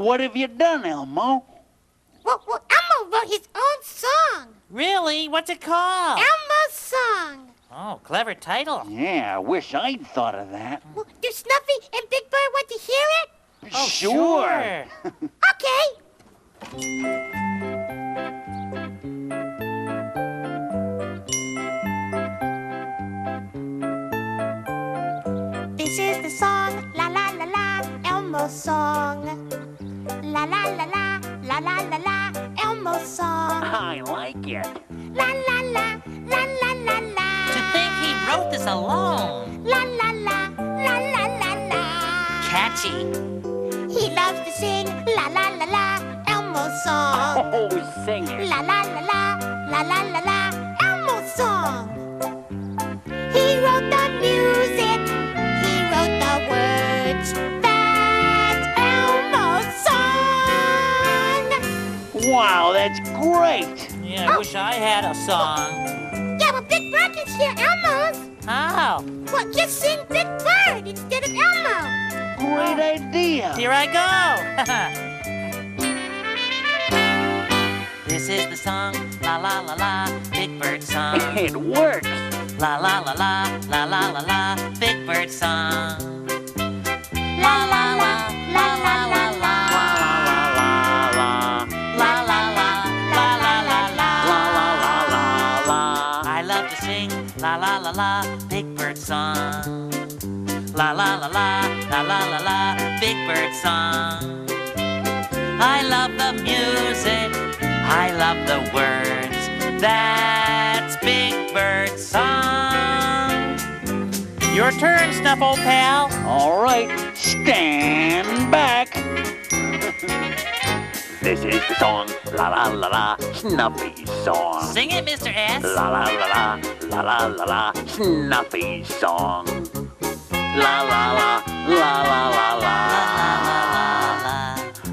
What have you done, Elmo? Well, well, Elmo wrote his own song. Really? What's it called? Elmo's song. Oh, clever title. Yeah, I wish I'd thought of that. Well, do Snuffy and Big Bird want to hear it? Oh, sure. Okay. This is the song, la la la la, Elmo's song. La la la la, la la la la, Elmo's song. I like it. La la la, la la la la. To think he wrote this alone. La la la, la la la la. Catchy. He loves to sing la la la la, Elmo's song. Oh, sing it. La la la la, la la la la, Wow, that's great. Yeah, I wish I had a song. Yeah, but Big Bird can hear Elmo's. How? Well, just sing Big Bird instead of Elmo. Great idea. Here I go. this is the song, la la la la, Big Bird song. It works. La la la la, la la la la, Big Bird song. La la la la, Big Bird song. La la la la, la la la la, Big Bird song. I love the music, I love the words. That's Big Bird song. Your turn, Snuffle Pal. All right, stand this is the song, la la la la, Snuffy song. Sing it, Mr. S. La la la la, la la la la, Snuffy song. La la la, la la la la.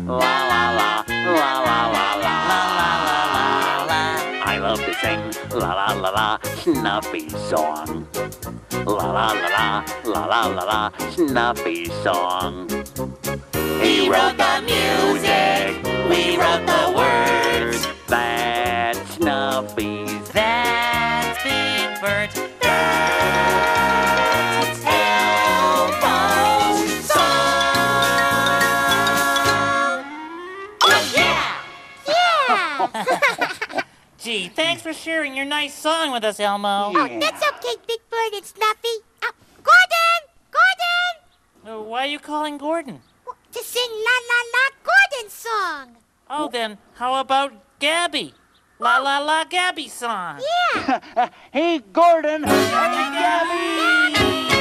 La la la, la la la la. I love to sing la la la la, Snuffy song. La la la la, la la la la, Snuffy song. He wrote the Snuffy's, That's Big Bird. that's Elmo's song. Oh, yeah! Yeah. Gee, thanks for sharing your nice song with us, Elmo. oh, that's okay, Big Bird and Snuffy. Oh, Gordon! Gordon! Uh, Why are you calling Gordon? To sing La La La Gordon song. Oh, then how about Gabi? La La La Gabi song. Yeah. hey, Gordon. Hey, Gabi.